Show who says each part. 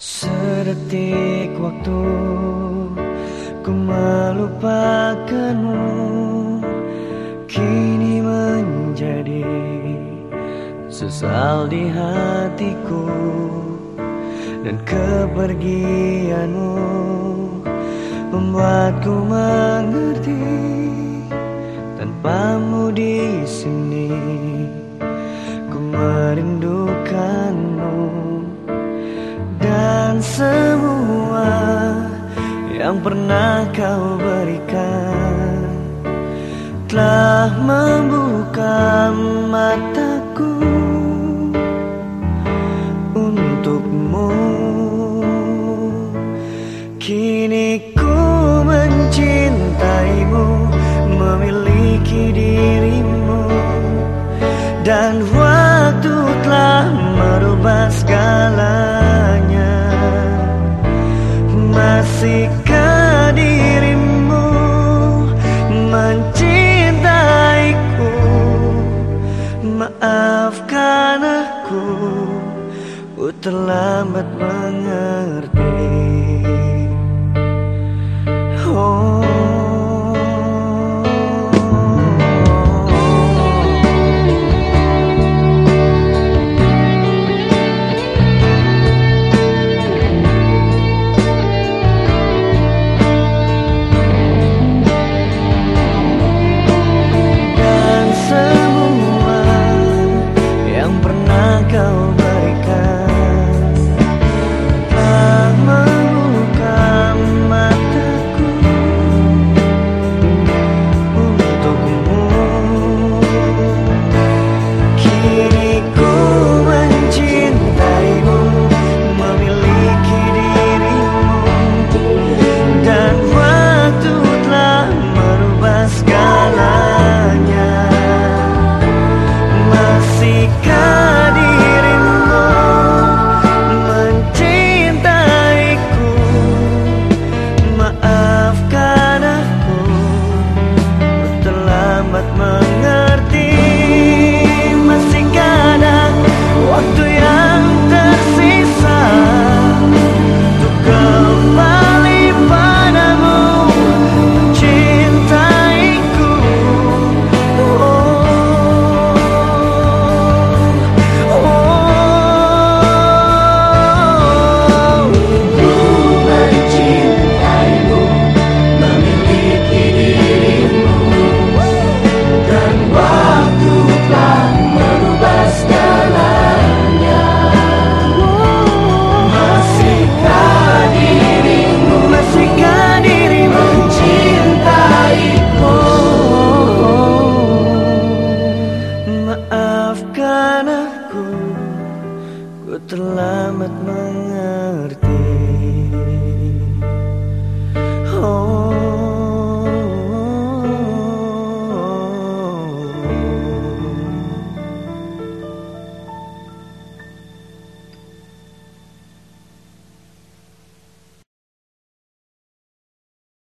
Speaker 1: Sedetik waktu Ku melupakanmu Kini menjadi Sesal di hatiku Dan kepergianmu Membuatku mengerti Tanpamu di sini. Ku merindukanmu yang pernah kau berikan telah membuka mataku untukmu. Kini ku mencintaimu, memiliki dirimu, dan waktu telah merubah segalanya. Masihkah terlambat mengerti amat mengerti.